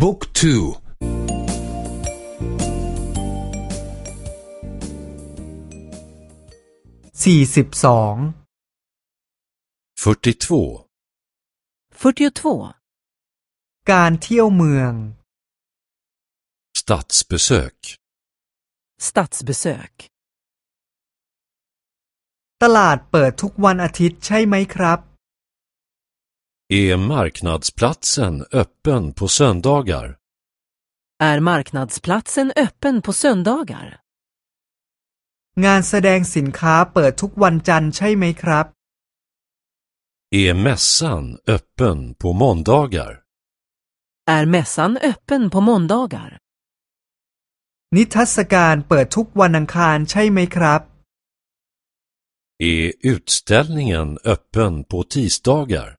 บุ๊กทูสี่สิบสอง fyrtiotvå, 42. การเที่ยวเมือง stadsbesök, Stadsbesök. ตลาดเปิดทุกวันอาทิตย์ใช่ไหมครับ är marknadsplatsen öppen på söndagar? Är marknadsplatsen öppen på söndagar? งานแสดงสินค้าเปิดทุกวันจันทร์ใช่ไหมครับ Är mässan öppen på måndagar? Är mässan öppen på måndagar? นิทรรศการเปิดทุกวันอังคารใช่ไหมครับ Är utställningen öppen på tisdagar?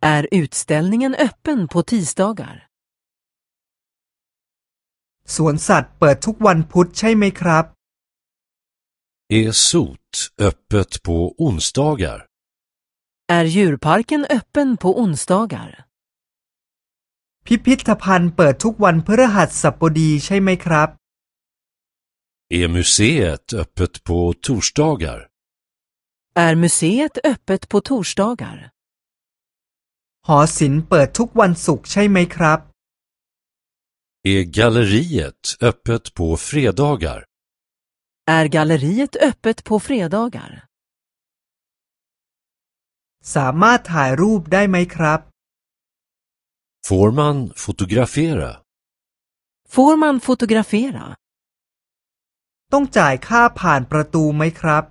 Är utställningen öppen på tisdagar? สวนสัตว์เปิดทุกวันพุธใช่ไหมครับ Är sot öppet på onsdagar? Är djurparken öppen på onsdagar? พิพิธภัณฑ์เปิดทุกวันพฤหัสบดีใช่ไหมครับ Är museet öppet på torsdagar? Är museet öppet på torsdagar? หอศิลป์เปิดทุกวันศุกร์ใช่ไหมครับ Är galleriet öppet på fredagar? Är galleriet öppet på fredagar? สามารถถ่ายรูปได้ไหมครับ Får man fotografera? Får man fotografera? ต้องจ่ายค่าผ่านประตูไหมครับ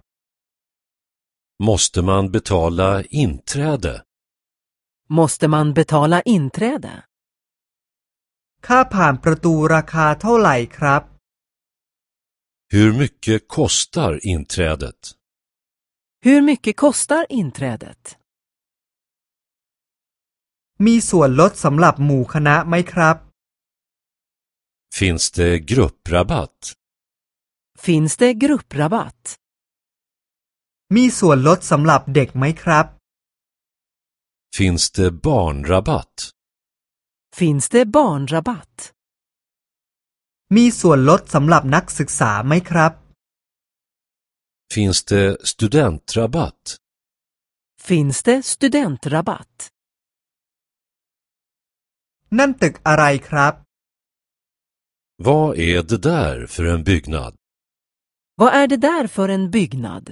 Måste man betala inträde? Måste man betala inträde? ค่าผ่านประตูราคาเท่าไหร่ครับ Hur mycket kostar inträdet? Hur mycket kostar inträdet? มีส่วนลดสำหรับหมู่คณะไหมครับ Finns det grupprabatt? Finns det grupprabatt? มีส่วนลดสำหรับเด็กไหมครับ Finns det barnrabatt? Finns det barnrabatt? มีส่วนลดสำหรับนักศึกษาไหมครับ Finns det studentrabatt? Finns det studentrabatt? นั่นตึกอะไรครับ Vad är det där för en byggnad? Vad är det där för en byggnad?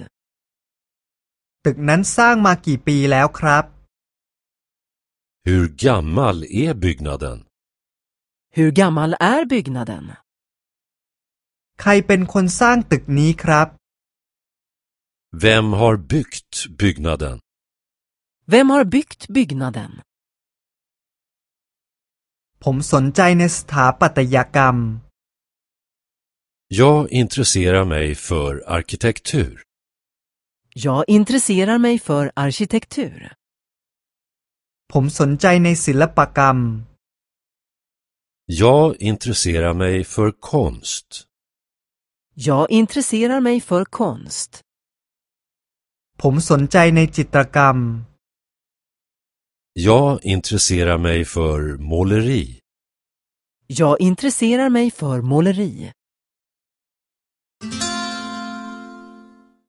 ตึกนั้นสร้างมากี่ปีแล้วครับ Hur gammal är byggnaden? Hur gammal är byggnaden? ใครเป็นคนสร้างตึกนี้ครับ Vem har byggt byggnaden? Vem har byggt byggnaden? ผมสนใจในสถาปัตยกรรม Jag intresserar mig för arkitektur. Jag intresserar mig för arkitektur. ผมสนใจในศิลปกรรม Jag intresserar mig för konst. Jag intresserar mig för konst. ผมสนใจในจิตรกรรม Jag intresserar mig för måleri. Jag intresserar mig för måleri.